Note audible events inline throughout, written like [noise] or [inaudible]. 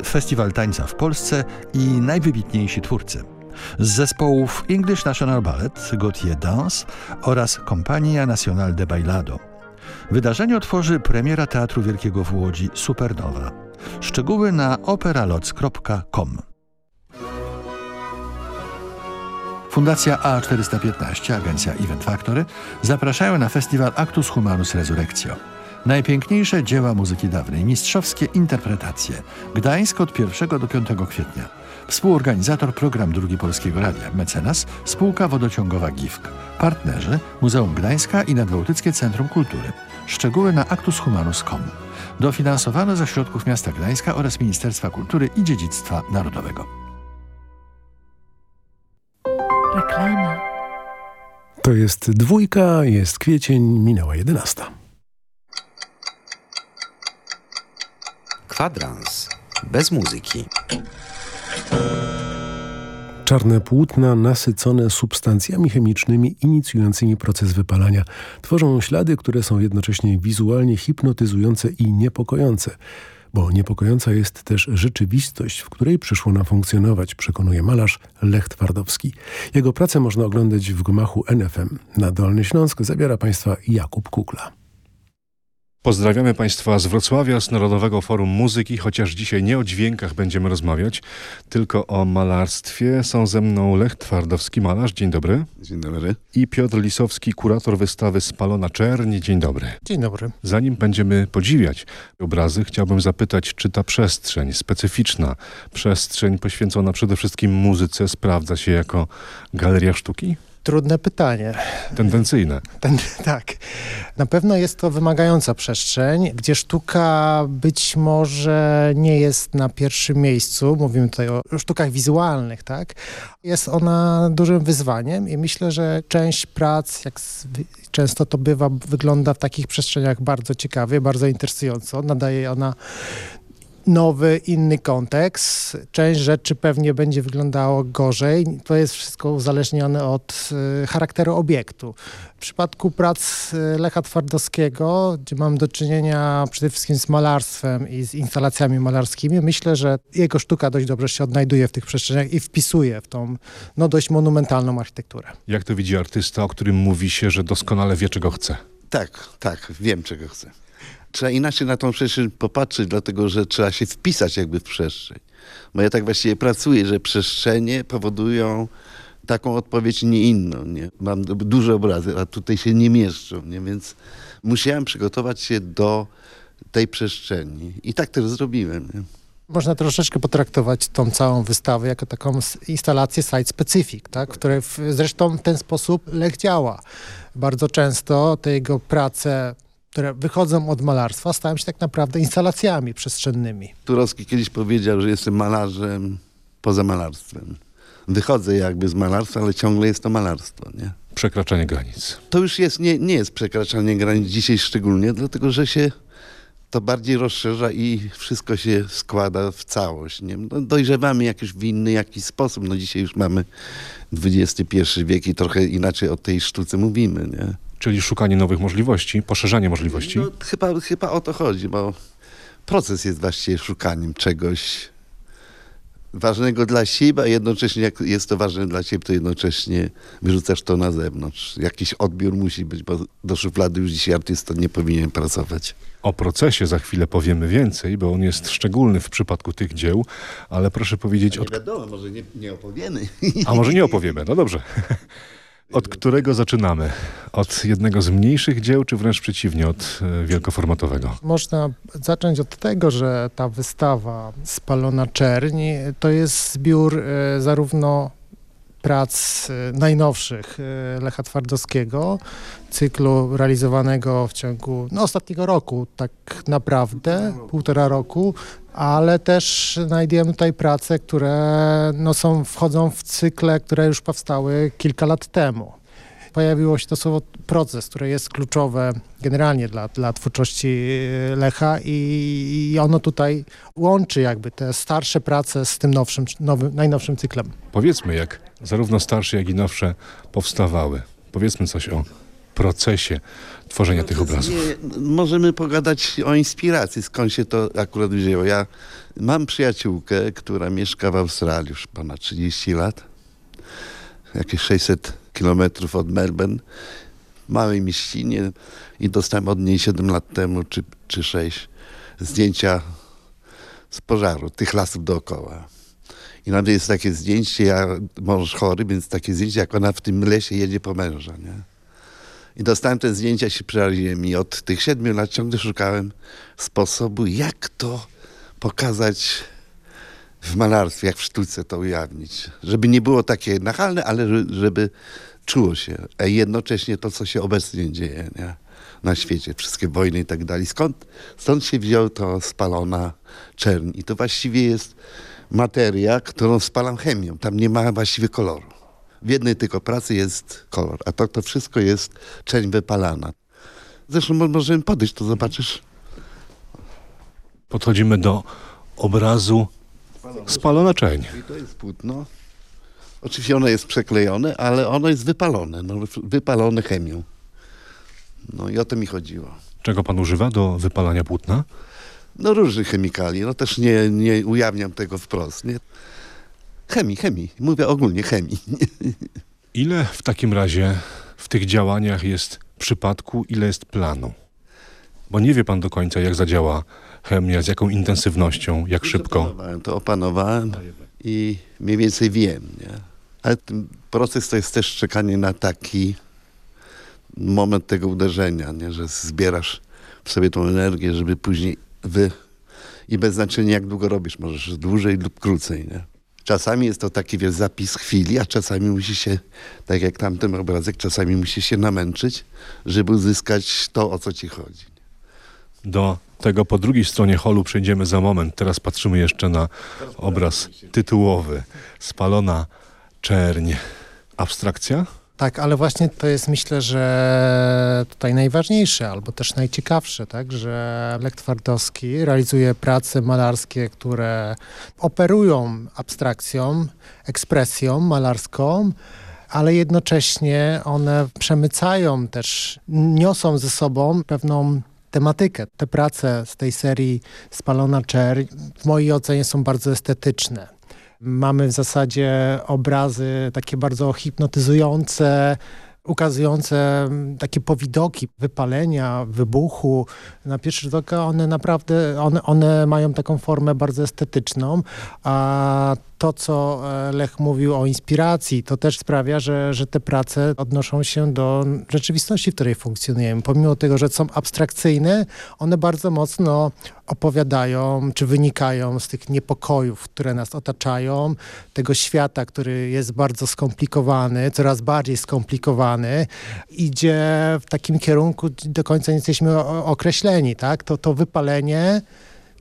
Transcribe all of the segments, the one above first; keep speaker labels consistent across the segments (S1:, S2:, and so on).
S1: Festiwal Tańca w Polsce i najwybitniejsi twórcy. Z zespołów English National Ballet, Gautier Dance oraz Compagnia Nacional de Bailado. Wydarzenie otworzy premiera Teatru Wielkiego w Łodzi Supernowa. Szczegóły na operaloc.com. Fundacja A415, agencja Event Factory zapraszają na festiwal Actus Humanus Resurrectio. Najpiękniejsze dzieła muzyki dawnej, mistrzowskie interpretacje. Gdańsk od 1 do 5 kwietnia. Współorganizator program Drugi Polskiego Radia, mecenas, spółka wodociągowa GIFK. Partnerzy Muzeum Gdańska i Nadbałtyckie Centrum Kultury. Szczegóły na actushumanus.com. Dofinansowano ze środków miasta Gdańska oraz Ministerstwa Kultury i Dziedzictwa Narodowego.
S2: Reklama. To jest dwójka, jest kwiecień, minęła jedenasta.
S3: Kwadrans bez muzyki.
S2: Czarne płótna nasycone substancjami chemicznymi inicjującymi proces wypalania tworzą ślady, które są jednocześnie wizualnie hipnotyzujące i niepokojące. Bo niepokojąca jest też rzeczywistość, w której przyszło nam funkcjonować, przekonuje malarz Lech Twardowski. Jego pracę można oglądać w gmachu NFM. Na Dolny Śląsk zabiera Państwa Jakub Kukla.
S4: Pozdrawiamy Państwa z Wrocławia, z Narodowego Forum Muzyki, chociaż dzisiaj nie o dźwiękach będziemy rozmawiać, tylko o malarstwie. Są ze mną Lech Twardowski, malarz. Dzień dobry.
S5: Dzień dobry.
S4: I Piotr Lisowski, kurator wystawy Spalona Czerni. Dzień dobry.
S6: Dzień dobry.
S4: Zanim będziemy podziwiać obrazy, chciałbym zapytać, czy ta przestrzeń, specyficzna przestrzeń poświęcona przede wszystkim muzyce sprawdza się jako galeria sztuki?
S6: Trudne pytanie.
S4: Tendencyjne.
S6: Ten, tak. Na pewno jest to wymagająca przestrzeń, gdzie sztuka być może nie jest na pierwszym miejscu. Mówimy tutaj o sztukach wizualnych, tak? Jest ona dużym wyzwaniem i myślę, że część prac, jak często to bywa, wygląda w takich przestrzeniach bardzo ciekawie, bardzo interesująco. Nadaje ona nowy, inny kontekst. Część rzeczy pewnie będzie wyglądało gorzej. To jest wszystko uzależnione od y, charakteru obiektu. W przypadku prac y, Lecha Twardowskiego, gdzie mam do czynienia przede wszystkim z malarstwem i z instalacjami malarskimi, myślę, że jego sztuka dość dobrze się odnajduje w tych przestrzeniach i wpisuje w tą no, dość monumentalną architekturę.
S4: Jak to widzi artysta, o którym mówi się, że doskonale wie, czego chce?
S5: Tak, tak, wiem, czego chce trzeba inaczej na tą przestrzeń popatrzeć, dlatego że trzeba się wpisać jakby w przestrzeń. Bo ja tak właściwie pracuję, że przestrzenie powodują taką odpowiedź, nie inną. Nie? Mam duże obrazy, a tutaj się nie mieszczą, nie? więc musiałem przygotować się do tej przestrzeni. I tak też zrobiłem. Nie?
S6: Można troszeczkę potraktować tą całą wystawę jako taką instalację site specific, tak? w której zresztą w ten sposób Lech działa. Bardzo często te jego prace które wychodzą od malarstwa, stają się tak naprawdę instalacjami przestrzennymi.
S5: Turowski kiedyś powiedział, że jestem malarzem poza malarstwem. Wychodzę jakby z malarstwa, ale ciągle jest to malarstwo, nie?
S4: Przekraczanie granic.
S5: To już jest, nie, nie jest przekraczanie granic dzisiaj szczególnie, dlatego że się to bardziej rozszerza i wszystko się składa w całość. Nie? No, dojrzewamy jakiś w inny jakiś sposób. No dzisiaj już mamy XXI wiek i trochę inaczej o tej sztuce mówimy. Nie?
S4: Czyli szukanie nowych możliwości, poszerzanie możliwości? No,
S5: chyba, chyba o to chodzi, bo proces jest właściwie szukaniem czegoś ważnego dla siebie, a jednocześnie jak jest to ważne dla ciebie, to jednocześnie wyrzucasz to na zewnątrz. Jakiś odbiór musi być, bo do szuflady już dzisiaj artysta nie powinien pracować.
S4: O procesie za chwilę powiemy więcej, bo on jest szczególny w przypadku tych dzieł, ale proszę powiedzieć...
S5: Nie wiadomo, może nie, nie opowiemy.
S4: A może nie opowiemy, no dobrze. [laughs] Od którego zaczynamy? Od jednego z mniejszych dzieł, czy wręcz przeciwnie, od e, wielkoformatowego?
S6: Można zacząć od tego, że ta wystawa Spalona Czerń to jest zbiór e, zarówno prac e, najnowszych Lecha Twardowskiego, cyklu realizowanego w ciągu no, ostatniego roku, tak naprawdę, półtora roku, ale też znajdujemy tutaj prace, które no, są, wchodzą w cykle, które już powstały kilka lat temu. Pojawiło się to słowo proces, które jest kluczowe generalnie dla, dla twórczości Lecha i, i ono tutaj łączy jakby te starsze prace z tym nowszym, nowym, najnowszym cyklem.
S4: Powiedzmy, jak zarówno starsze, jak i nowsze powstawały. Powiedzmy coś o procesie tworzenia tych obrazów?
S5: Nie, możemy pogadać o inspiracji, skąd się to akurat wzięło. Ja mam przyjaciółkę, która mieszka w Australii już ponad 30 lat. Jakieś 600 kilometrów od Melbourne. W małej mieścinie i dostałem od niej 7 lat temu, czy, czy 6, zdjęcia z pożaru, tych lasów dookoła. I nawet jest takie zdjęcie, ja mąż chory, więc takie zdjęcie, jak ona w tym lesie jedzie po męża, nie? I dostałem te zdjęcia, się przeraziłem i od tych siedmiu lat ciągle szukałem sposobu, jak to pokazać w malarstwie, jak w sztuce to ujawnić. Żeby nie było takie nachalne, ale żeby czuło się. A jednocześnie to, co się obecnie dzieje nie? na świecie, wszystkie wojny i tak dalej. Skąd, stąd się wziął to spalona czerń. I to właściwie jest materia, którą spalam chemią. Tam nie ma właściwie koloru. W jednej tylko pracy jest kolor, a to, to wszystko jest czerń wypalana. Zresztą możemy podejść, to zobaczysz.
S4: Podchodzimy do obrazu spalona czerń.
S5: I to jest płótno. Oczywiście ono jest przeklejone, ale ono jest wypalone, no, wypalone chemią. No i o to mi chodziło.
S4: Czego pan używa do wypalania płótna?
S5: No różnych chemikali, no też nie, nie ujawniam tego wprost, nie? Chemii, chemii. Mówię ogólnie chemii. [laughs]
S4: Ile w takim razie w tych działaniach jest przypadku, ile jest planu? Bo nie wie pan do końca, jak zadziała chemia, z jaką intensywnością, jak szybko.
S5: Opanowałem, to opanowałem i mniej więcej wiem, nie? Ale ten proces to jest też czekanie na taki moment tego uderzenia, nie? że zbierasz w sobie tą energię, żeby później wy... I bez znaczenia, jak długo robisz, możesz dłużej lub krócej, nie? Czasami jest to taki wiesz, zapis chwili, a czasami musi się, tak jak tamten obrazek, czasami musi się namęczyć, żeby uzyskać to, o co ci chodzi.
S4: Do tego po drugiej stronie holu przejdziemy za moment. Teraz patrzymy jeszcze na obraz tytułowy. Spalona czerń. Abstrakcja?
S6: Tak, ale właśnie to jest myślę, że tutaj najważniejsze, albo też najciekawsze, tak, że Lech Twardowski realizuje prace malarskie, które operują abstrakcją, ekspresją malarską, ale jednocześnie one przemycają też, niosą ze sobą pewną tematykę. Te prace z tej serii Spalona Czerń w mojej ocenie są bardzo estetyczne. Mamy w zasadzie obrazy takie bardzo hipnotyzujące, ukazujące takie powidoki wypalenia, wybuchu. Na pierwszy rzut oka one naprawdę, one, one mają taką formę bardzo estetyczną, a to, co e, Lech mówił o inspiracji, to też sprawia, że, że te prace odnoszą się do rzeczywistości, w której funkcjonujemy. Pomimo tego, że są abstrakcyjne, one bardzo mocno opowiadają, czy wynikają z tych niepokojów, które nas otaczają, tego świata, który jest bardzo skomplikowany, coraz bardziej skomplikowany, idzie w takim kierunku, do końca nie jesteśmy określeni, tak? To, to wypalenie,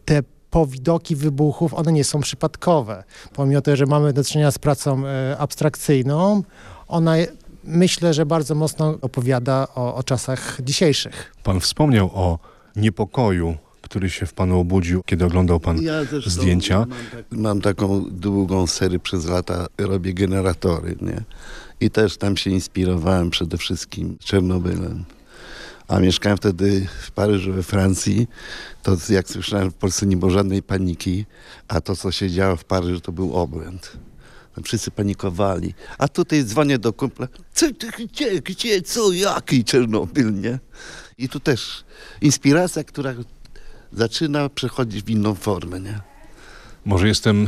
S6: te powidoki wybuchów, one nie są przypadkowe. Pomimo tego, że mamy do czynienia z pracą e, abstrakcyjną, ona myślę, że bardzo mocno opowiada o, o czasach dzisiejszych.
S4: Pan wspomniał o niepokoju który się w panu obudził, kiedy oglądał pan ja zdjęcia.
S5: Mam, tak, mam, taką długą serię przez lata, robię generatory, nie? I też tam się inspirowałem przede wszystkim Czernobylem a mieszkałem wtedy w Paryżu, we Francji, to jak słyszałem, w Polsce nie było żadnej paniki, a to, co się działo w Paryżu, to był obłęd. Wszyscy panikowali. A tutaj dzwonię do kumpla, co, gdzie, gdzie, co, jaki Czernobyl, nie? I tu też inspiracja, która zaczyna przechodzić w inną formę, nie?
S4: Może jestem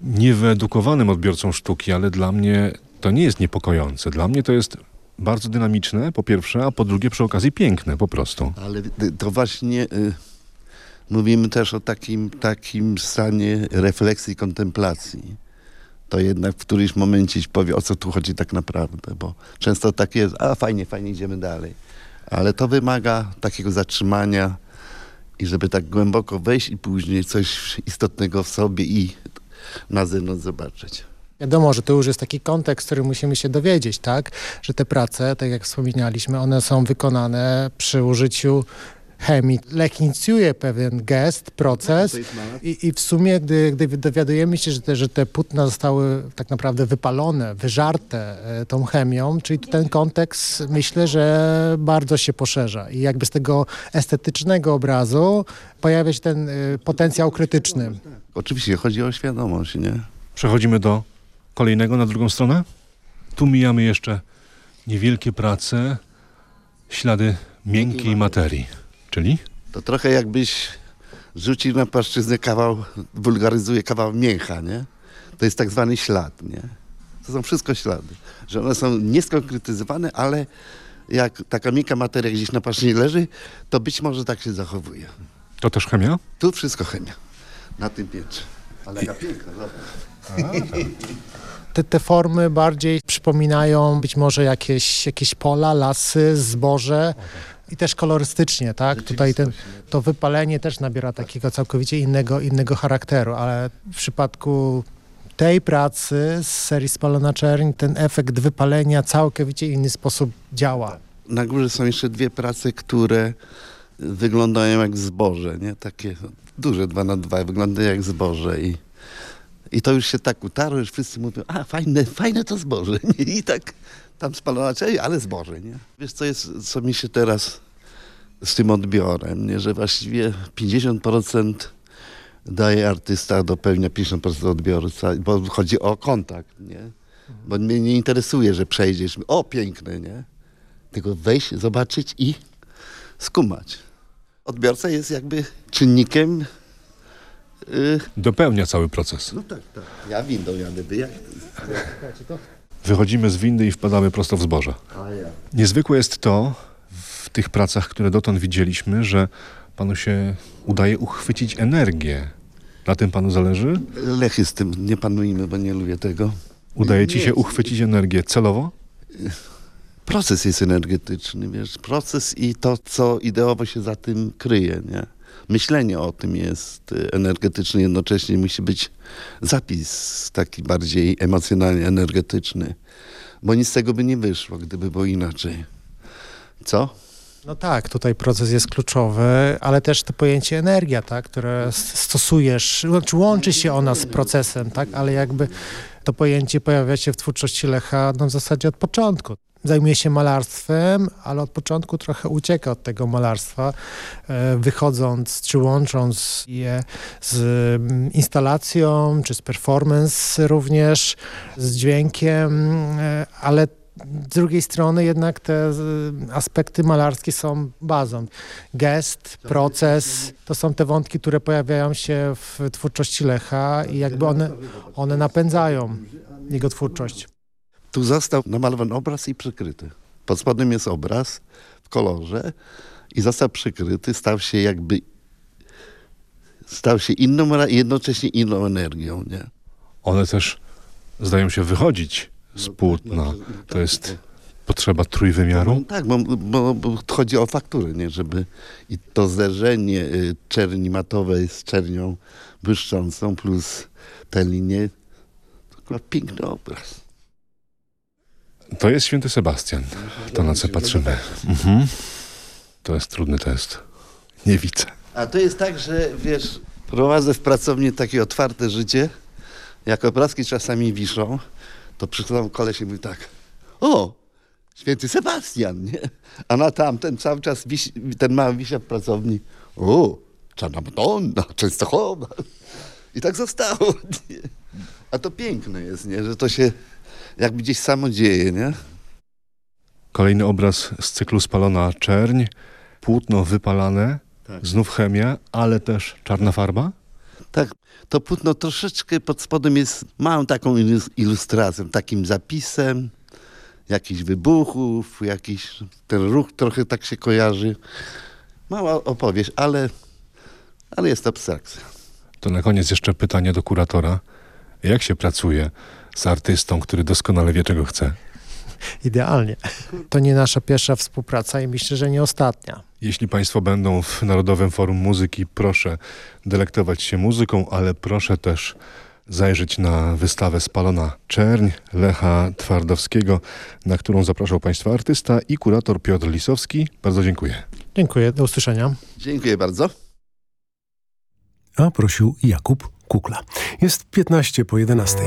S4: niewyedukowanym odbiorcą sztuki, ale dla mnie to nie jest niepokojące. Dla mnie to jest bardzo dynamiczne, po pierwsze, a po drugie przy okazji piękne po prostu.
S5: Ale to właśnie y, mówimy też o takim, takim stanie refleksji, kontemplacji. To jednak w którymś momencie ci powie, o co tu chodzi tak naprawdę, bo często tak jest, a fajnie, fajnie, idziemy dalej. Ale to wymaga takiego zatrzymania i żeby tak głęboko wejść i później coś istotnego w sobie i na zewnątrz zobaczyć.
S6: Wiadomo, że to już jest taki kontekst, który musimy się dowiedzieć, tak? Że te prace, tak jak wspominaliśmy, one są wykonane przy użyciu chemii. Lech inicjuje pewien gest, proces i, i w sumie, gdy, gdy dowiadujemy się, że te, że te płótna zostały tak naprawdę wypalone, wyżarte e, tą chemią, czyli ten kontekst myślę, że bardzo się poszerza i jakby z tego estetycznego obrazu pojawia się ten e, potencjał krytyczny.
S5: Oczywiście chodzi o świadomość, nie?
S4: Przechodzimy do kolejnego na drugą stronę. Tu mijamy jeszcze niewielkie prace, ślady miękkiej materii. Czyli?
S5: To trochę jakbyś rzucił na płaszczyznę kawał, wulgaryzuje kawał mięcha, nie? To jest tak zwany ślad, nie? To są wszystko ślady. Że one są nieskonkretyzowane, ale jak taka miękka materia gdzieś na płaszczyźnie leży, to być może tak się zachowuje.
S4: To też chemia?
S5: Tu wszystko chemia. Na tym piętrze. Ale jaka piękna, zobacz.
S6: Te, te formy bardziej przypominają być może jakieś, jakieś pola, lasy, zboże. I też kolorystycznie, tak? Tutaj ten, to wypalenie też nabiera takiego całkowicie innego, innego charakteru, ale w przypadku tej pracy z serii Spalona Czerń ten efekt wypalenia całkowicie inny sposób działa.
S5: Na górze są jeszcze dwie prace, które wyglądają jak zboże, nie? Takie duże, dwa na dwa, wyglądają jak zboże i, i to już się tak utarło, że wszyscy mówią, a fajne, fajne to zboże. [laughs] I tak tam spalona ale zboże, nie? Wiesz, co jest, co mi się teraz z tym odbiorem, nie? Że właściwie 50% daje artysta, dopełnia 50% odbiorca, bo chodzi o kontakt, nie? Bo mnie nie interesuje, że przejdziesz, o piękne, nie? Tylko wejść, zobaczyć i skumać. Odbiorca jest jakby czynnikiem.
S4: Dopełnia cały proces.
S5: no tak, tak. Ja windą jadę, wy jak?
S4: Wychodzimy z windy i wpadamy prosto w zboże.
S5: A ja.
S4: Niezwykłe jest to w tych pracach, które dotąd widzieliśmy, że panu się udaje uchwycić energię. Na tym panu zależy?
S5: Lechy z tym nie panujmy, bo nie lubię tego.
S4: Udaje ci się uchwycić energię celowo?
S5: Proces jest energetyczny, wiesz, proces i to, co ideowo się za tym kryje, nie? Myślenie o tym jest y, energetyczne, jednocześnie musi być zapis taki bardziej emocjonalnie energetyczny, bo nic z tego by nie wyszło, gdyby było inaczej. Co?
S6: No tak, tutaj proces jest kluczowy, ale też to pojęcie energia, tak, które stosujesz, znaczy łączy się ona z procesem, tak, ale jakby to pojęcie pojawia się w twórczości Lecha no, w zasadzie od początku. Zajmuje się malarstwem, ale od początku trochę ucieka od tego malarstwa, e, wychodząc czy łącząc je z mm, instalacją, czy z performance również, z dźwiękiem, e, ale z drugiej strony jednak te aspekty malarskie są bazą. Gest, proces, to są te wątki, które pojawiają się w twórczości Lecha i jakby one, one napędzają jego twórczość.
S5: Tu został namalowany obraz i przykryty. Pod spodem jest obraz w kolorze i został przykryty, stał się jakby stał się inną, jednocześnie inną energią, nie?
S4: One też zdają się wychodzić z płótna. To jest potrzeba trójwymiaru.
S5: No, tak, bo, bo, bo chodzi o fakturę, nie? Żeby i to zderzenie y, czerni matowej z czernią błyszczącą plus te linie, to piękny obraz.
S4: To jest święty Sebastian. To na co patrzymy. Mhm. To jest trudny test. Nie widzę.
S5: A to jest tak, że wiesz, prowadzę w pracowni takie otwarte życie, jak obrazki czasami wiszą, to przychodzą koleś i mówi tak, o, święty Sebastian, nie? A na tamten cały czas ten mały wisia w pracowni, o, Czarna Madonna, Częstochowa. I tak zostało, nie? A to piękne jest, nie? Że to się jakby gdzieś samo dzieje, nie?
S4: Kolejny obraz z cyklu Spalona Czerń. Płótno wypalane.
S5: Tak.
S4: Znów chemia, ale też czarna farba.
S5: Tak, to płótno troszeczkę pod spodem jest małą taką ilus- ilustracją, takim zapisem, jakichś wybuchów, jakiś ten ruch trochę tak się kojarzy. Mała opowieść, ale, ale jest abstrakcja.
S4: To na koniec jeszcze pytanie do kuratora. Jak się pracuje z artystą, który doskonale wie, czego chce?
S6: Idealnie. To nie nasza pierwsza współpraca i myślę, że nie ostatnia.
S4: Jeśli Państwo będą w Narodowym Forum Muzyki, proszę delektować się muzyką, ale proszę też zajrzeć na wystawę Spalona Czerń Lecha Twardowskiego, na którą zapraszał Państwa artysta i kurator Piotr Lisowski. Bardzo dziękuję.
S6: Dziękuję, do usłyszenia.
S5: Dziękuję bardzo.
S2: A prosił Jakub Kukla. Jest 15 po 11.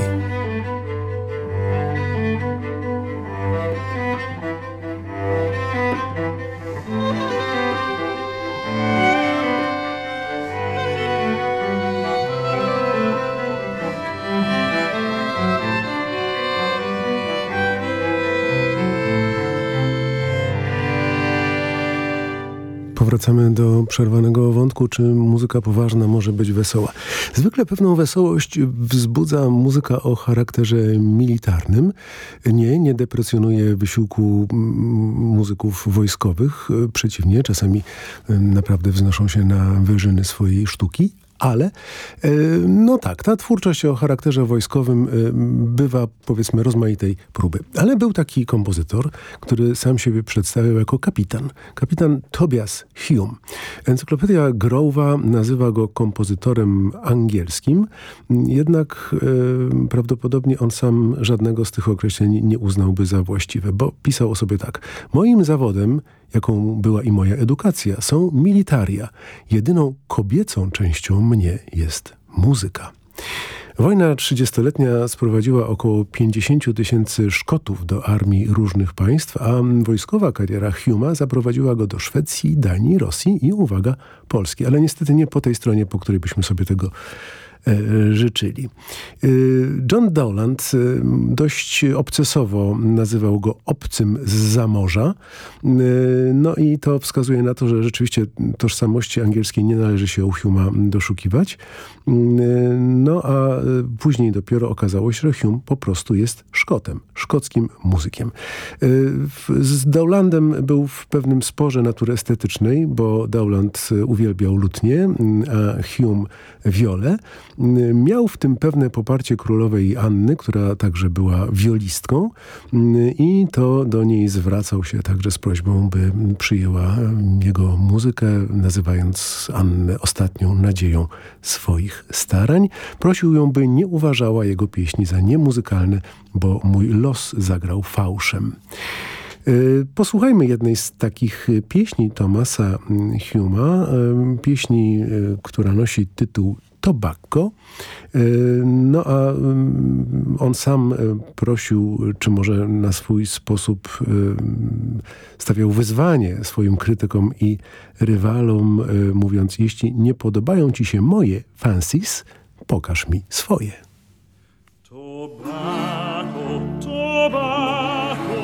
S2: Powracamy do przerwanego wątku, czy muzyka poważna może być wesoła. Zwykle pewną wesołość wzbudza muzyka o charakterze militarnym. Nie, nie deprecjonuje wysiłku mm, muzyków wojskowych. Przeciwnie, czasami naprawdę wznoszą się na wyżyny swojej sztuki, ale e, no tak, ta twórczość o charakterze wojskowym e, bywa powiedzmy rozmaitej próby. Ale był taki kompozytor, który sam siebie przedstawiał jako kapitan. Kapitan Tobias Hume. Encyklopedia Grove'a nazywa go kompozytorem angielskim, jednak e, prawdopodobnie on sam żadnego z tych określeń nie uznałby za właściwe, bo pisał o sobie tak. Moim zawodem jaką była i moja edukacja, są militaria. Jedyną kobiecą częścią mnie jest muzyka. Wojna trzydziestoletnia sprowadziła około 50 tysięcy Szkotów do armii różnych państw, a wojskowa kariera Huma zaprowadziła go do Szwecji, Danii, Rosji i, uwaga, Polski. Ale niestety nie po tej stronie, po której byśmy sobie tego życzyli. E, John Dowland e, dość obcesowo nazywał go obcym z zamorza. No i to wskazuje na to, że rzeczywiście tożsamości angielskiej nie należy się u Huma doszukiwać. No a później dopiero okazało się, że Hume po prostu jest Szkotem, szkockim muzykiem. Z Dowlandem był w pewnym sporze natury estetycznej, bo Dowland uwielbiał lutnię, a Hume wiolę. Miał w tym pewne poparcie królowej Anny, która także była wiolistką i to do niej zwracał się także z prośbą, by przyjęła jego muzykę, nazywając Annę ostatnią nadzieją swoich starań. Prosił ją, by nie uważała jego pieśni za niemuzykalne, bo mój los zagrał fałszem. Y, posłuchajmy jednej z takich pieśni Thomasa Huma, y, pieśni, y, która nosi tytuł Tobacco. E, no a mm, on sam e, prosił, czy może na swój sposób e, stawiał wyzwanie swoim krytykom i rywalom, mówiąc, jeśli nie podobają ci się moje fancies, pokaż mi swoje. Tobacco, tobacco,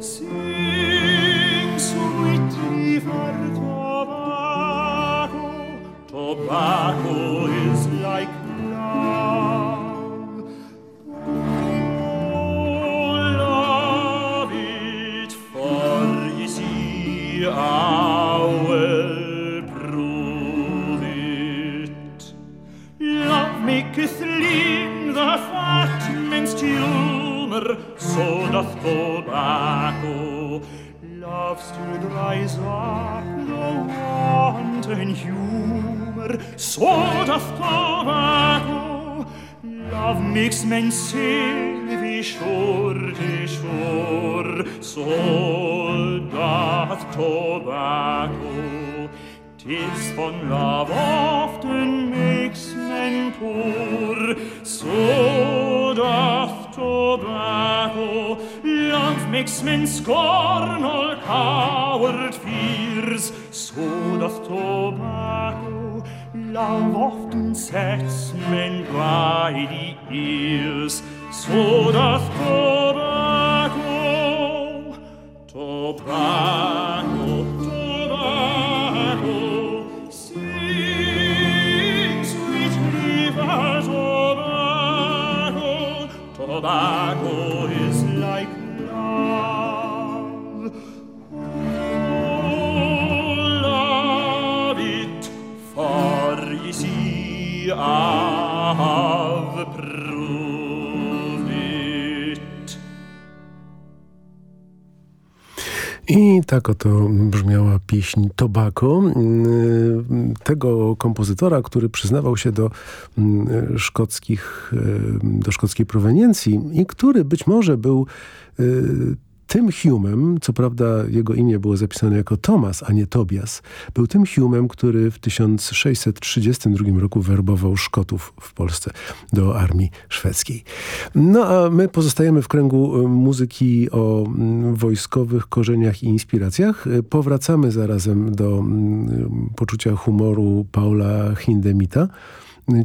S2: sing sweet river tobacco, tobacco so doth tobacco. Love still dries up the wanton humour, so doth tobacco. Love makes men sail shore to shore, so doth tobacco. Tis von love often makes men poor, so doth tobacco. Love makes men scorn all coward fears, so doth tobacco. Love often sets men by the ears, so doth tobacco. Tobacco. I tak oto brzmiała pieśń Tobacco. Mm, tego kompozytora, który przyznawał się do mm, szkockich, do szkockiej proweniencji i który być może był y, tym Humem, co prawda jego imię było zapisane jako Thomas, a nie Tobias, był tym Humem, który w 1632 roku werbował Szkotów w Polsce do armii szwedzkiej. No a my pozostajemy w kręgu e, muzyki o mm, wojskowych korzeniach i inspiracjach. E, powracamy zarazem do mm, poczucia humoru Paula Hindemita,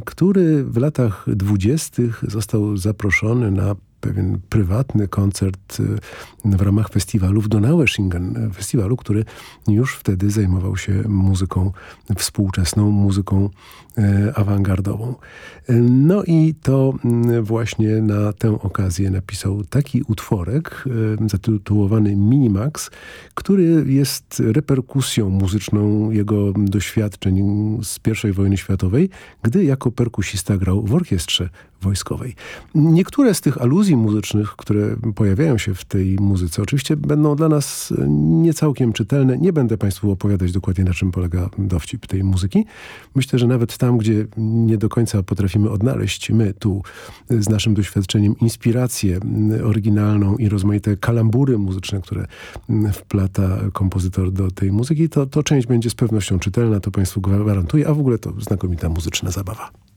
S2: który w latach dwudziestych został zaproszony na pewien prywatny koncert y, w ramach festiwalu w Donaueschingen, festiwalu, który już wtedy zajmował się muzyką współczesną, muzyką y, awangardową. No i to właśnie na tę okazję napisał taki utworek y, zatytułowany Minimax, który jest reperkusją muzyczną jego doświadczeń z I wojny światowej, gdy jako perkusista grał w orkiestrze wojskowej. Niektóre z tych aluzji muzycznych, które pojawiają się w tej muzyce, oczywiście będą dla nas nie całkiem czytelne. Nie będę Państwu opowiadać dokładnie, na czym polega dowcip tej muzyki. Myślę, że nawet tam, gdzie nie do końca potrafimy odnaleźć my tu z naszym doświadczeniem inspirację oryginalną i rozmaite kalambury muzyczne, które wplata kompozytor do tej muzyki, to, to część będzie z pewnością czytelna, to Państwu gwarantuję, a w ogóle to znakomita muzyczna zabawa.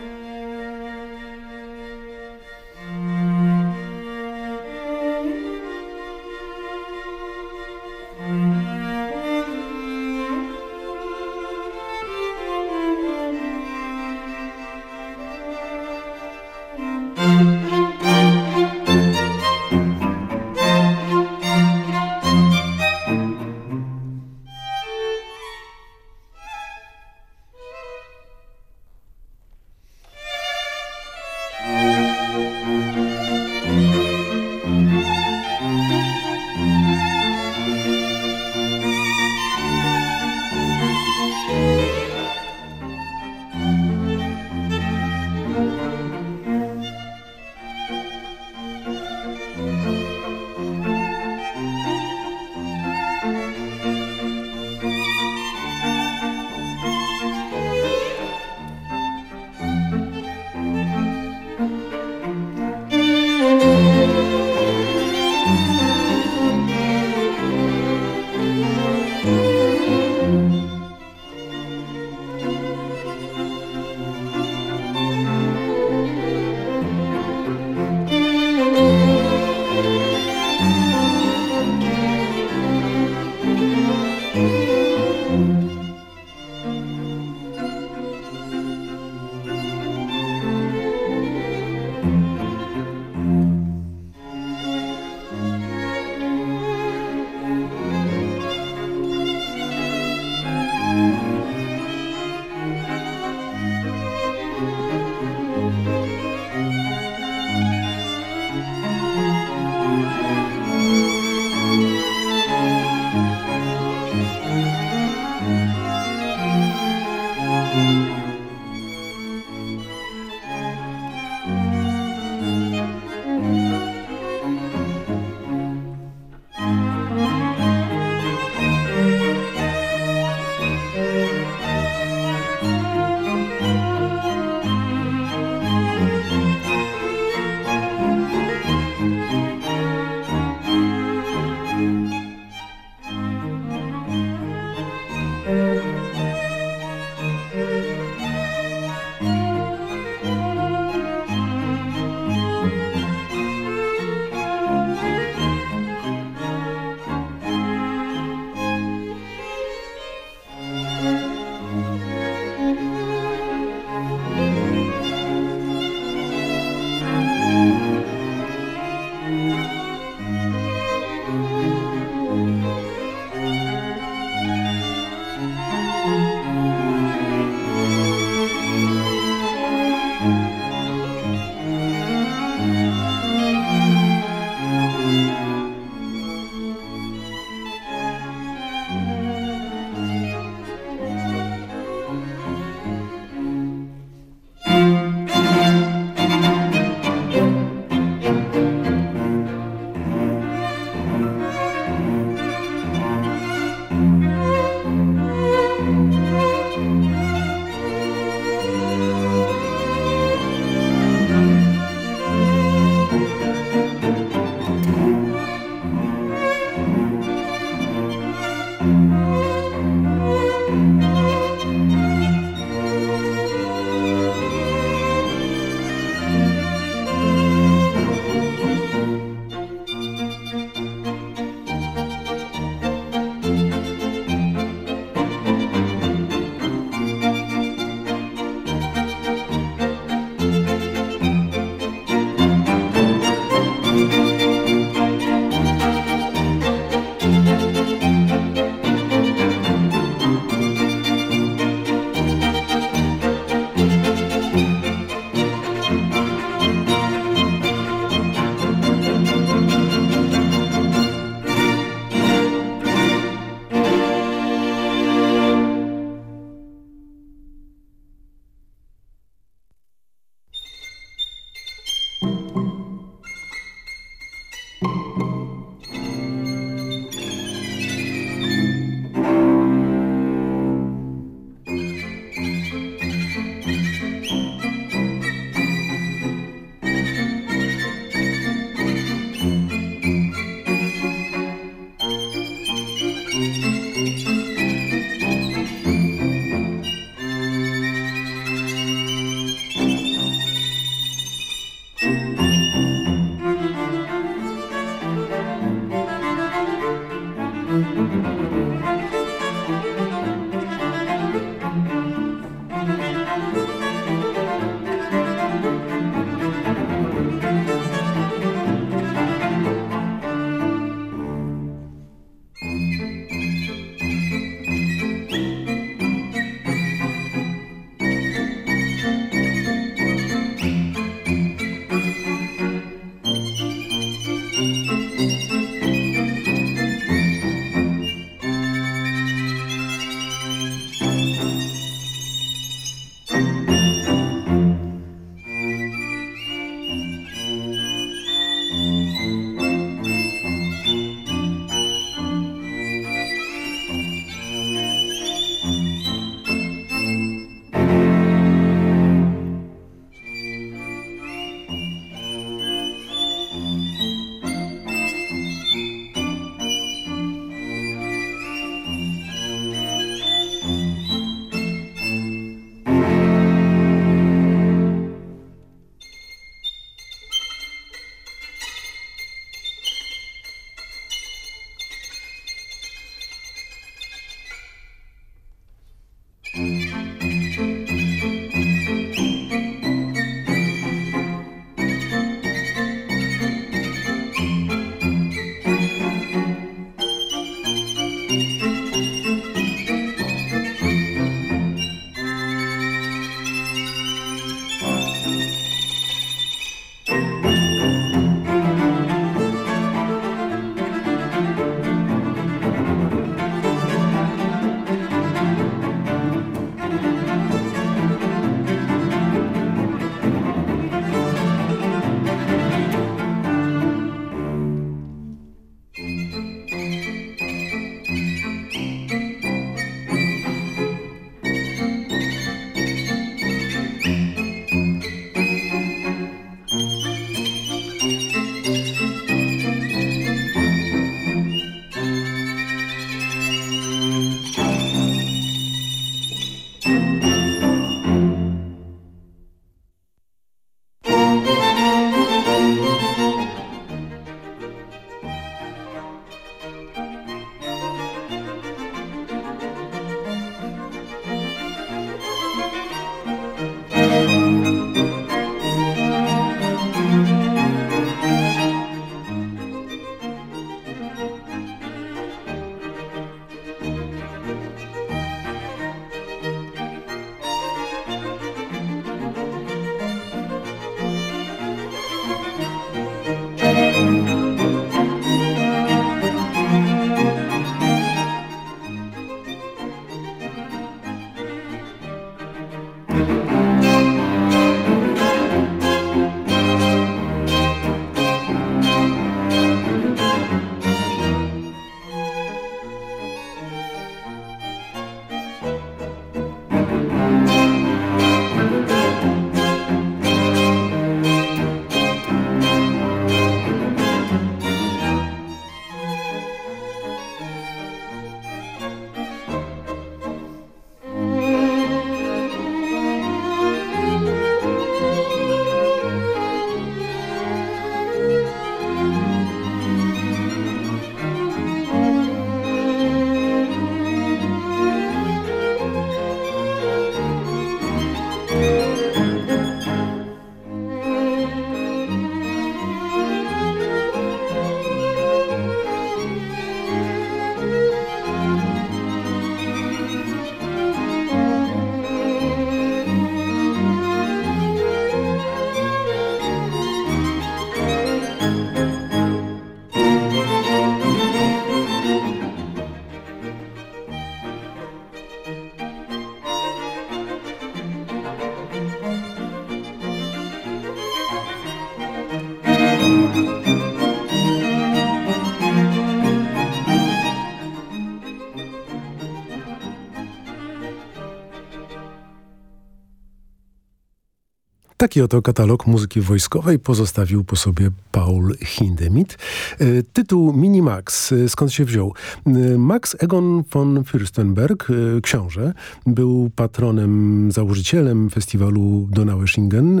S2: Taki oto katalog muzyki wojskowej pozostawił po sobie Paul Hindemith. E, tytuł Minimax, e, skąd się wziął? E, Max Egon von Fürstenberg, książę, był patronem, założycielem festiwalu Donaueschingen,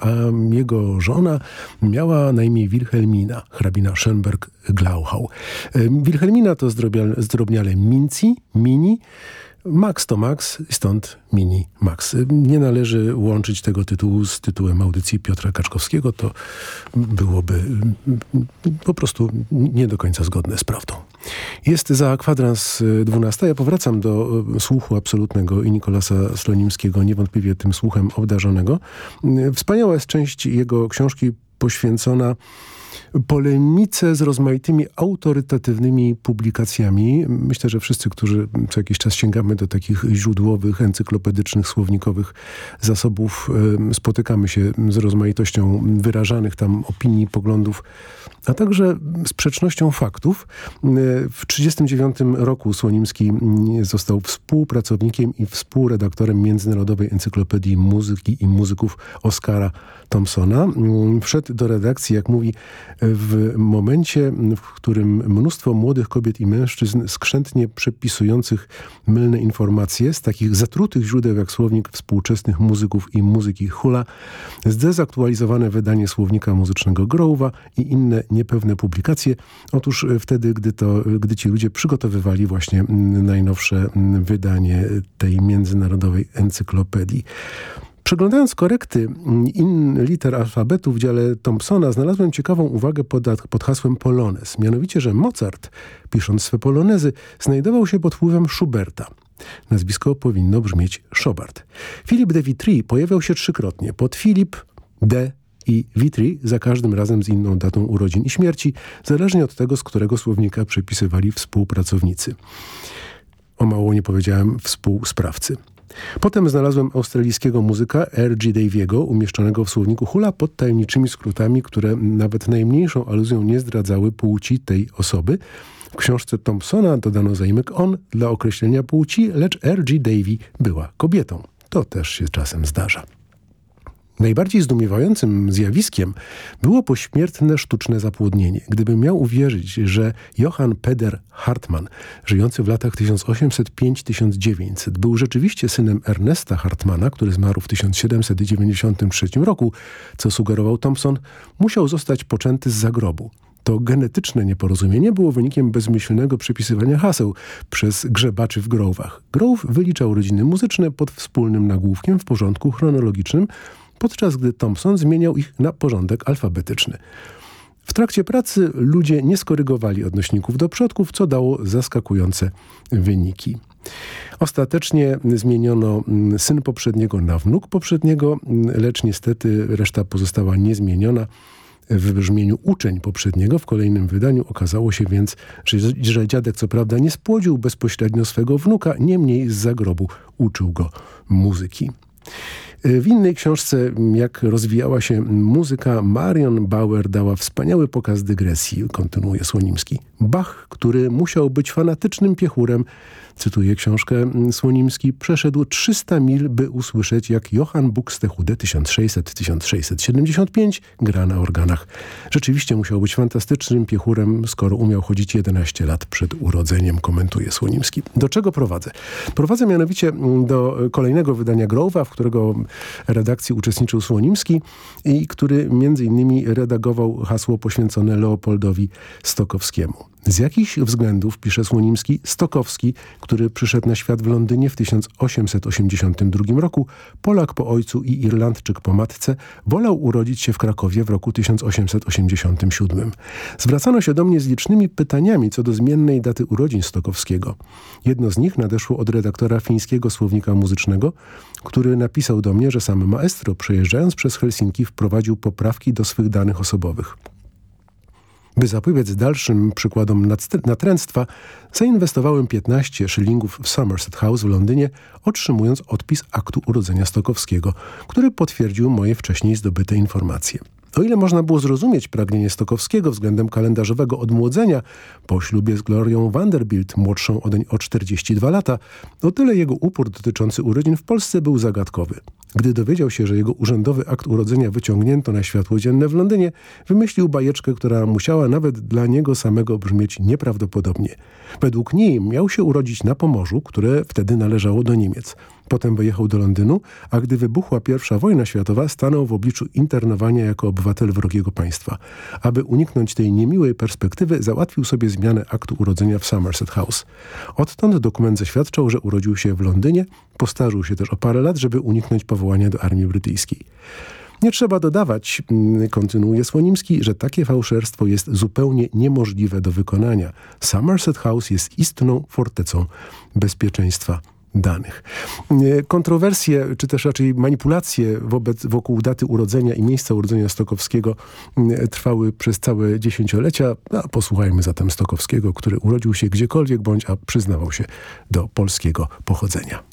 S2: a jego żona miała na imię Wilhelmina, hrabina Schönberg-Glauchau. Wilhelmina to zdrobniale Minci, Mini, Max to Max, stąd Mini Max. Nie należy łączyć tego tytułu z tytułem audycji Piotra Kaczkowskiego. To byłoby po prostu nie do końca zgodne z prawdą. Jest za kwadrans 12. Ja powracam do słuchu absolutnego i Nikolasa Slonimskiego, niewątpliwie tym słuchem obdarzonego. Wspaniała jest część jego książki poświęcona polemice z rozmaitymi autorytatywnymi publikacjami. Myślę, że wszyscy, którzy co jakiś czas sięgamy do takich źródłowych, encyklopedycznych, słownikowych zasobów, spotykamy się z rozmaitością wyrażanych tam opinii, poglądów, a także sprzecznością faktów. W 1939 roku Słonimski został współpracownikiem i współredaktorem Międzynarodowej Encyklopedii Muzyki i Muzyków Oskara Thompsona. Wszedł do redakcji, jak mówi, w momencie, w którym mnóstwo młodych kobiet i mężczyzn skrzętnie przepisujących mylne informacje z takich zatrutych źródeł jak słownik współczesnych muzyków i muzyki hula, zdezaktualizowane wydanie słownika muzycznego Grove'a i inne niepewne publikacje. Otóż wtedy, gdy, to, gdy ci ludzie przygotowywali właśnie najnowsze wydanie tej międzynarodowej encyklopedii. Przeglądając korekty in liter alfabetu w dziale Thompsona znalazłem ciekawą uwagę pod, pod hasłem Polones. Mianowicie, że Mozart, pisząc swe polonezy, znajdował się pod wpływem Schuberta. Nazwisko powinno brzmieć Schobart. Philip de Vitry pojawiał się trzykrotnie. Pod Philip, de i Vitry za każdym razem z inną datą urodzin i śmierci, zależnie od tego, z którego słownika przepisywali współpracownicy. O mało nie powiedziałem współsprawcy. Potem znalazłem australijskiego muzyka R.G. Daviego, umieszczonego w słowniku hula pod tajemniczymi skrótami, które nawet najmniejszą aluzją nie zdradzały płci tej osoby. W książce Thompsona dodano zaimek on dla określenia płci, lecz R.G. Davy była kobietą. To też się czasem zdarza. Najbardziej zdumiewającym zjawiskiem było pośmiertne sztuczne zapłodnienie. Gdybym miał uwierzyć, że Johann Peder Hartmann, żyjący w latach 1805-1900, był rzeczywiście synem Ernesta Hartmana, który zmarł w 1793 roku, co sugerował Thompson, musiał zostać poczęty z zagrobu. To genetyczne nieporozumienie było wynikiem bezmyślnego przepisywania haseł przez grzebaczy w Growach. Grove wyliczał rodziny muzyczne pod wspólnym nagłówkiem w porządku chronologicznym, podczas gdy Thompson zmieniał ich na porządek alfabetyczny. W trakcie pracy ludzie nie skorygowali odnośników do przodków, co dało zaskakujące wyniki. Ostatecznie zmieniono mm, syn poprzedniego na wnuk poprzedniego, mm, lecz niestety reszta pozostała niezmieniona w brzmieniu uczeń poprzedniego. W kolejnym wydaniu okazało się więc, że, że dziadek co prawda nie spłodził bezpośrednio swego wnuka, niemniej z zagrobu uczył go muzyki. W innej książce, jak rozwijała się muzyka, Marion Bauer dała wspaniały pokaz dygresji, kontynuuje Słonimski. Bach, który musiał być fanatycznym piechurem, cytuję książkę Słonimski, przeszedł 300 mil, by usłyszeć, jak Johann Buxtehude 1600-1675 gra na organach. Rzeczywiście musiał być fantastycznym piechurem, skoro umiał chodzić 11 lat przed urodzeniem, komentuje Słonimski. Do czego prowadzę? Prowadzę mianowicie do kolejnego wydania Grove'a, w którego redakcji uczestniczył Słonimski i który między innymi redagował hasło poświęcone Leopoldowi Stokowskiemu. Z jakichś względów, pisze Słonimski, Stokowski, który przyszedł na świat w Londynie w 1882 roku, Polak po ojcu i Irlandczyk po matce, wolał urodzić się w Krakowie w roku 1887. Zwracano się do mnie z licznymi pytaniami co do zmiennej daty urodzin Stokowskiego. Jedno z nich nadeszło od redaktora fińskiego słownika muzycznego, który napisał do mnie, że sam maestro przejeżdżając przez Helsinki wprowadził poprawki do swych danych osobowych. By zapobiec dalszym przykładom natręctwa, zainwestowałem 15 szylingów w Somerset House w Londynie, otrzymując odpis aktu urodzenia Stokowskiego, który potwierdził moje wcześniej zdobyte informacje. O ile można było zrozumieć pragnienie Stokowskiego względem kalendarzowego odmłodzenia po ślubie z Glorią Vanderbilt, młodszą odeń o 42 lata, o tyle jego upór dotyczący urodzin w Polsce był zagadkowy. Gdy dowiedział się, że jego urzędowy akt urodzenia wyciągnięto na światło dzienne w Londynie, wymyślił bajeczkę, która musiała nawet dla niego samego brzmieć nieprawdopodobnie. Według niej miał się urodzić na Pomorzu, które wtedy należało do Niemiec. Potem wyjechał do Londynu, a gdy wybuchła I wojna światowa, stanął w obliczu internowania jako obywatel wrogiego państwa. Aby uniknąć tej niemiłej perspektywy, załatwił sobie zmianę aktu urodzenia w Somerset House. Odtąd dokument zaświadczał, że urodził się w Londynie, postarzył się też o parę lat, żeby uniknąć powołania do armii brytyjskiej. Nie trzeba dodawać, mm, kontynuuje Słonimski, że takie fałszerstwo jest zupełnie niemożliwe do wykonania. Somerset House jest istną fortecą bezpieczeństwa danych. Kontrowersje, czy też raczej manipulacje wobec, wokół daty urodzenia i miejsca urodzenia Stokowskiego trwały przez całe dziesięciolecia. A posłuchajmy zatem Stokowskiego, który urodził się gdziekolwiek bądź, a przyznawał się do polskiego pochodzenia.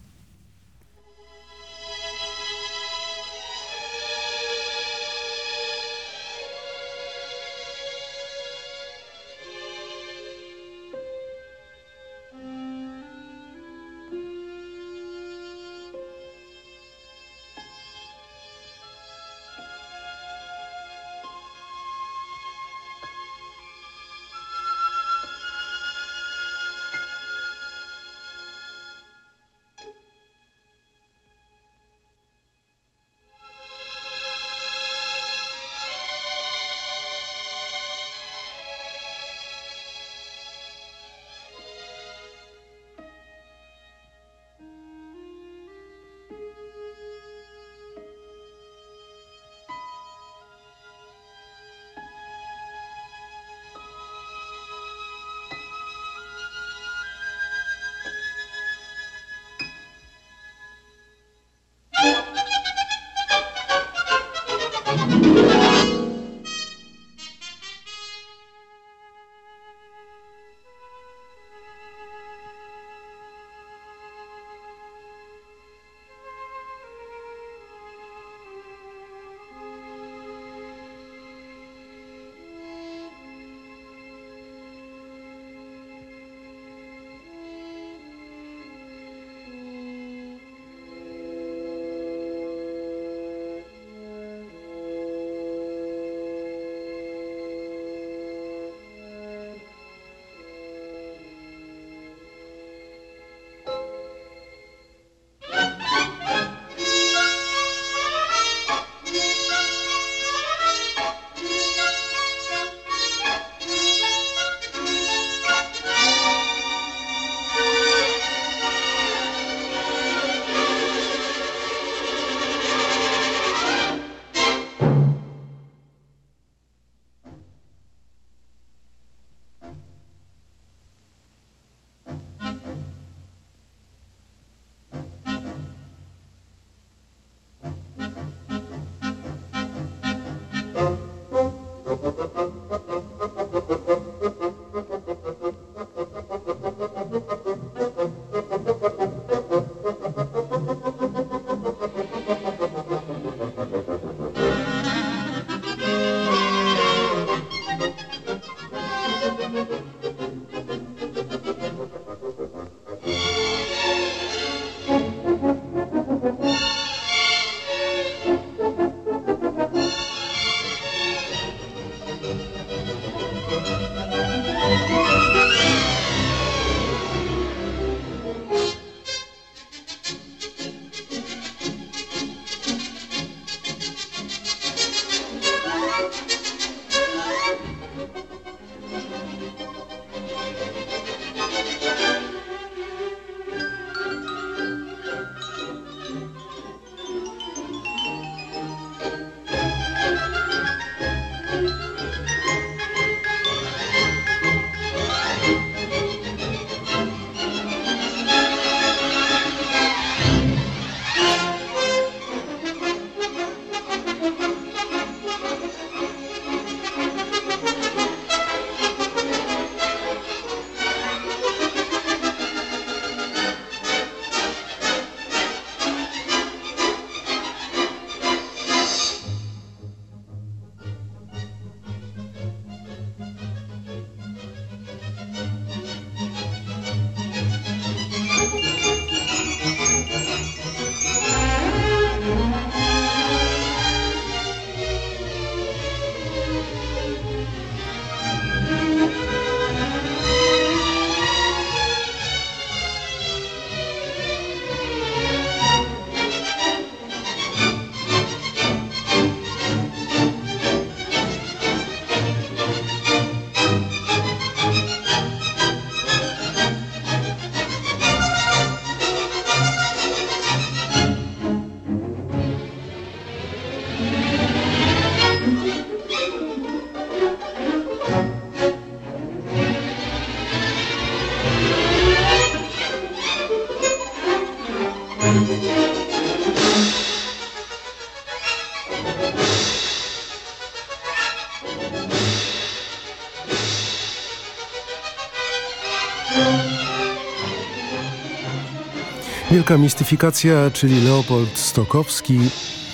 S2: Wielka mistyfikacja, czyli Leopold Stokowski,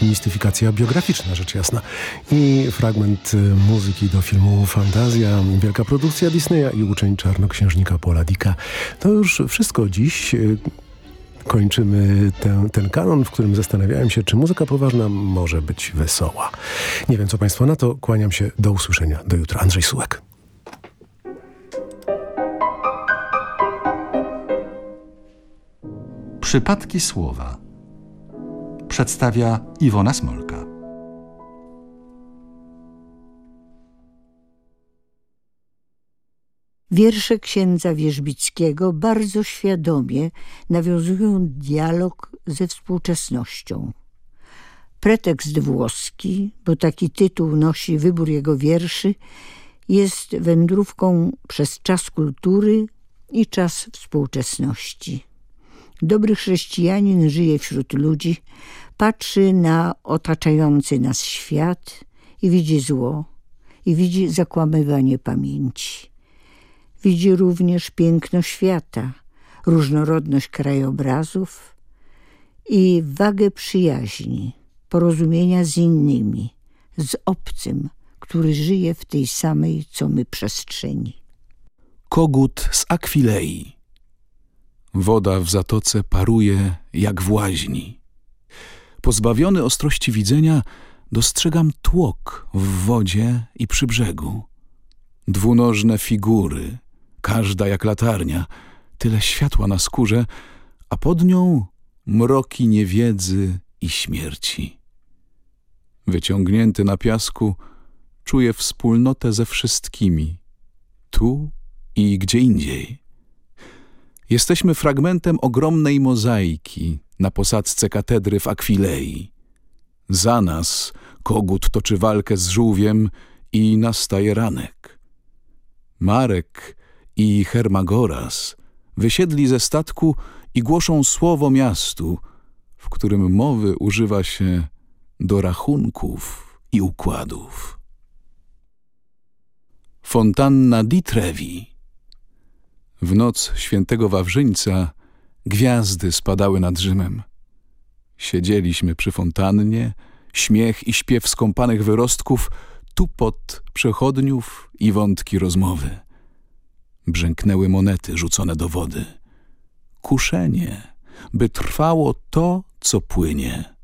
S2: mistyfikacja biograficzna, rzecz jasna. I fragment y, muzyki do filmu Fantazja, wielka produkcja Disneya i uczeń czarnoksiężnika Paula Dicka. To już wszystko dziś. Y, kończymy ten, ten kanon, w którym zastanawiałem się, czy muzyka poważna może być wesoła. Nie wiem, co Państwo na to. Kłaniam się. Do usłyszenia. Do jutra. Andrzej Sułek.
S1: Przypadki słowa przedstawia Iwona Smolka.
S7: Wiersze księdza Wierzbickiego bardzo świadomie nawiązują dialog ze współczesnością. Pretekst włoski, bo taki tytuł nosi wybór jego wierszy, jest wędrówką przez czas kultury i czas współczesności. Dobry chrześcijanin żyje wśród ludzi, patrzy na otaczający nas świat i widzi zło, i widzi zakłamywanie pamięci. Widzi również piękno świata, różnorodność krajobrazów i wagę przyjaźni, porozumienia z innymi, z obcym, który żyje w tej samej co my przestrzeni.
S8: Kogut z Akwilei Woda w zatoce paruje jak w łaźni. Pozbawiony ostrości widzenia, dostrzegam tłok w wodzie i przy brzegu. Dwunożne figury, każda jak latarnia, tyle światła na skórze, a pod nią mroki niewiedzy i śmierci. Wyciągnięty na piasku, czuję wspólnotę ze wszystkimi, tu i gdzie indziej. Jesteśmy fragmentem ogromnej mozaiki na posadzce katedry w Akwilei. Za nas kogut toczy walkę z żółwiem i nastaje ranek. Marek i Hermagoras wysiedli ze statku i głoszą słowo miastu, w którym mowy używa się do rachunków i układów. Fontanna di Trevi w noc świętego Wawrzyńca gwiazdy spadały nad Rzymem. Siedzieliśmy przy fontannie, śmiech i śpiew skąpanych wyrostków, tupot przechodniów i wątki rozmowy. Brzęknęły monety rzucone do wody. Kuszenie, by trwało to, co płynie.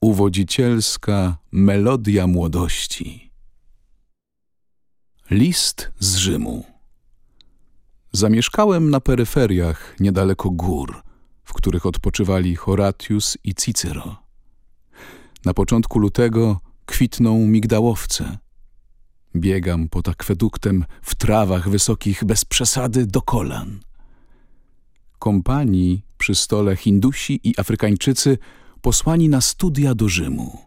S8: Uwodzicielska melodia młodości. List z Rzymu Zamieszkałem na peryferiach niedaleko gór, w których odpoczywali Horatius i Cicero. Na początku lutego kwitną migdałowce. Biegam pod akweduktem w trawach wysokich bez przesady do kolan. Kompanii przy stole Hindusi i Afrykańczycy posłani na studia do Rzymu.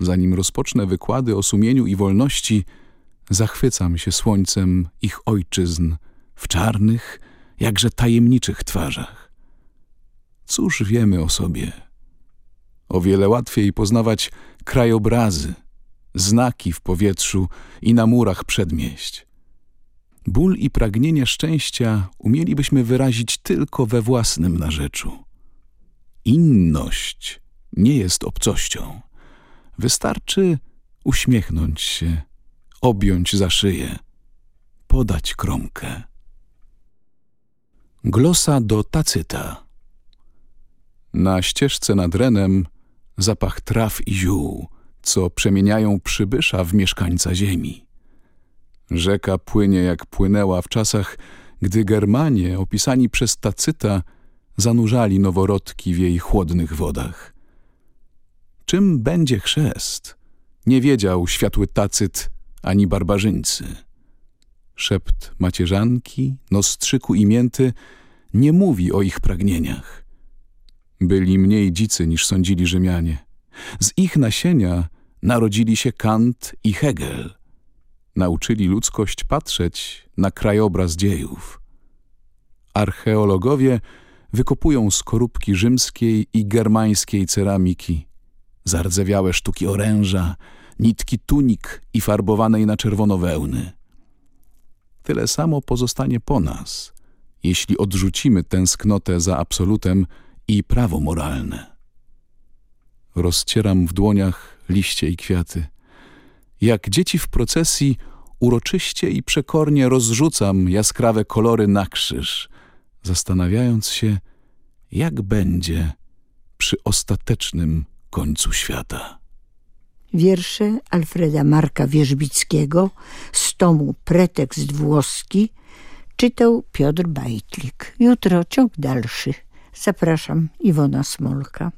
S8: Zanim rozpocznę wykłady o sumieniu i wolności, zachwycam się słońcem ich ojczyzn – w czarnych, jakże tajemniczych twarzach. Cóż wiemy o sobie? O wiele łatwiej poznawać krajobrazy, znaki w powietrzu i na murach przedmieść. Ból i pragnienie szczęścia umielibyśmy wyrazić tylko we własnym narzeczu. Inność nie jest obcością. Wystarczy uśmiechnąć się, objąć za szyję, podać kromkę. Glosa do Tacyta Na ścieżce nad Renem zapach traw i ziół, co przemieniają przybysza w mieszkańca ziemi. Rzeka płynie jak płynęła w czasach, gdy Germanie, opisani przez Tacyta, zanurzali noworodki w jej chłodnych wodach. Czym będzie chrzest? Nie wiedział światły Tacyt ani barbarzyńcy. Szept macierzanki, nostrzyku i mięty nie mówi o ich pragnieniach. Byli mniej dzicy niż sądzili Rzymianie. Z ich nasienia narodzili się Kant i Hegel. Nauczyli ludzkość patrzeć na krajobraz dziejów. Archeologowie wykopują skorupki rzymskiej i germańskiej ceramiki, zardzewiałe sztuki oręża, nitki tunik i farbowanej na czerwono wełny. Tyle samo pozostanie po nas – jeśli odrzucimy tęsknotę za absolutem i prawo moralne. Rozcieram w dłoniach liście i kwiaty. Jak dzieci w procesji uroczyście i przekornie rozrzucam jaskrawe kolory na krzyż, zastanawiając się, jak będzie przy ostatecznym końcu świata.
S7: Wiersze Alfreda Marka Wierzbickiego z tomu Pretekst włoski czytał Piotr Bajtlik. Jutro ciąg dalszy. Zapraszam, Iwona Smolka.